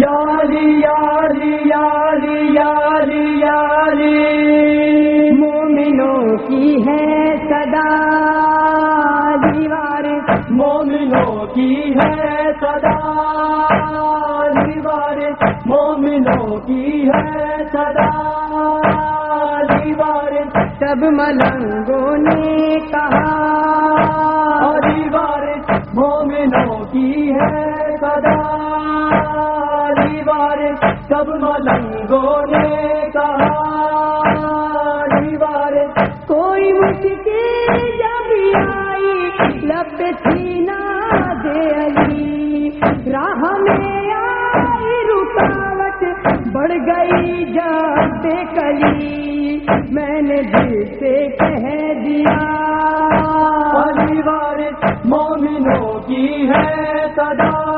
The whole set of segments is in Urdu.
یاری یاری یاری یاری یاری مومنوں کی ہے صدا دیوار مومنوں کی ہے صدا دیوار مومنوں کی ہے صدا دیوار سب ملنگوں نے کہا دیوار مومنوں کی ہے صدا سب ملنگوں نے کہا دیوار کوئی مشکل جب آئی، لب سینا دے علی۔ راہ میں آئی رکاوٹ، بڑھ گئی جب کلی۔ میں نے دل سے کہہ دیا دیوار مومنوں کی ہے صدا۔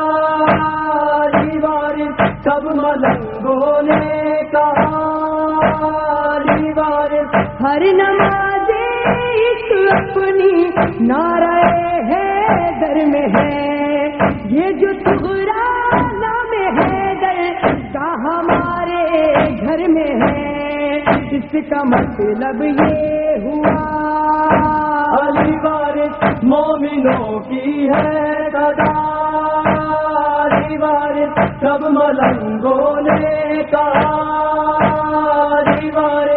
دیوار سب ملنگوں نے کہا دیوار ہر نماز اپنی نعرہ ہے در میں ہے۔ یہ جو تغرا نام ہے در کا ہمارے گھر میں ہے۔ اس کا مطلب یہ ہوا۔ دیوار مومنوں کی ہے صدا دیوار سب ملنگوں نے کہا دیوار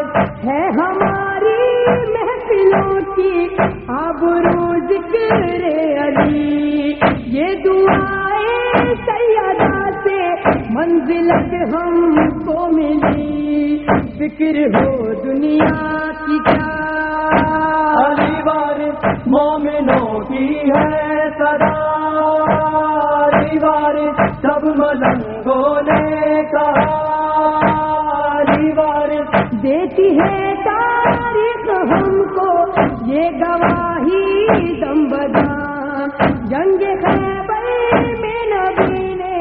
ہے ہماری محفلوں کی اب روز کرے علی۔ یہ دعائیں سیادہ سے منزلت ہم کو ملی۔ فکر ہو دنیا کی کیا۔ دیوار مومنوں کی ہے دیوار سب ملنگوں نے کہا دیوار دیتی ہے تاریخ ہم کو یہ گواہی دم بدام جنگ خیبر میں نبی نے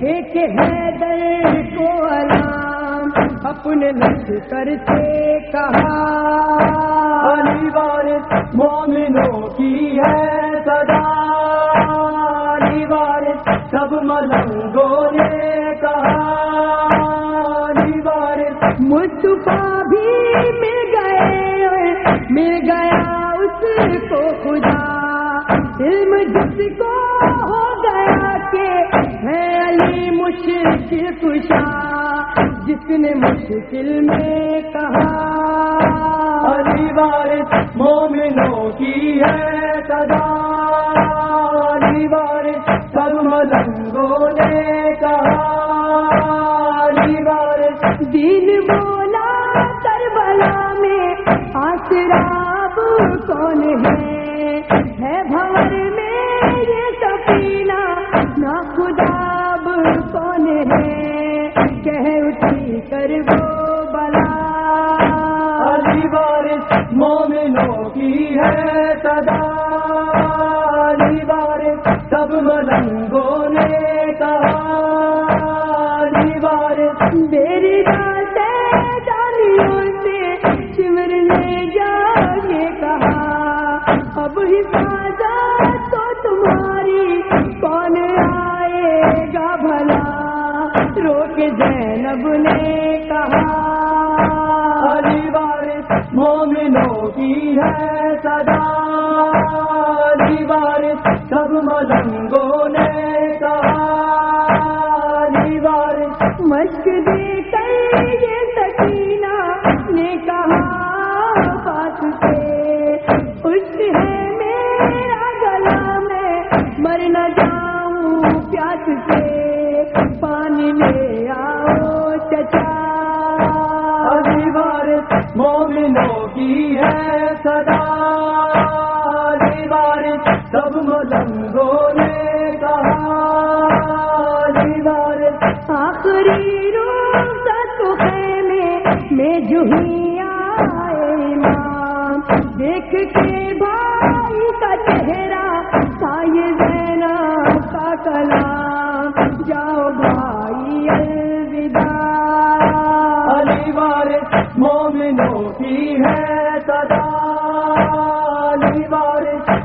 دیکھے ہے در کو علام اپنے لشکر سے کہا دیوار مومنوں کی ہے صدا دیوار سب ملنگوں نے کہا دیوار مصطفیٰ بھی مل گئے مل گیا اس کو خدا۔ علم جس کو ہو گیا کہ ہے علی مشکل کشا۔ جس نے مشکل میں کہا۔ دیوار مومنوں کی ہے صدا دیوار سب ملنگوں نے کہا دیوار دین بولا کربلا میں آسراب کون ہے ہے بھور میں یہ سفینہ نا خداب کون ہے کہہ اٹھی کر وہ بلا دیوار مومنوں کی ہے صدا دیوار سب ملنگوں نے کہا، دیوار میری رات جانیوں سے سمر نے جا یہ کہا۔ اب حفاظت تو تمہاری، کون آئے گا بھلا؟ رو کے زینب نے کہا۔ دیوار مومنوں کی ہے صدا دیوار سب ملنگوں نے کہا دیوار مشق دے کر یہ سکینہ نے کہا بات سے اس ہے میرا گلا میں مر نہ جاؤں پیاس سے پانی لے آؤ چچا دیوار مومنوں کی ہے صدا میں جو ہی آئے امام دیکھ کے بھائی کا چہرہ سائے زینا کا کلام۔ جاؤ بھائی الوداع۔ مومنوں کی ہے۔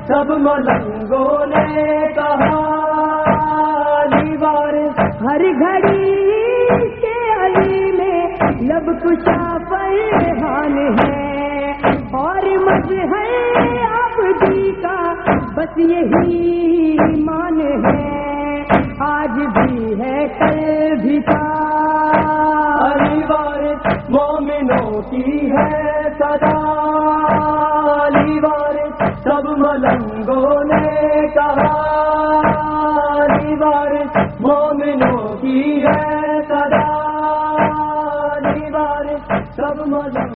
سب ملنگوں نے کہا دیوار ہر گھڑی کے علی میں لب کشا فرحان ہے۔ اور مظہر آپ جی کا بس یہی مان ہے۔ آج بھی ہے، کل بھی تھا علی وارث مومنوں کی ہے صدا علی وارث سب ملنگوں نے کہا دیوار مومنوں کی ہے صدا۔ دیوار سب ملنگ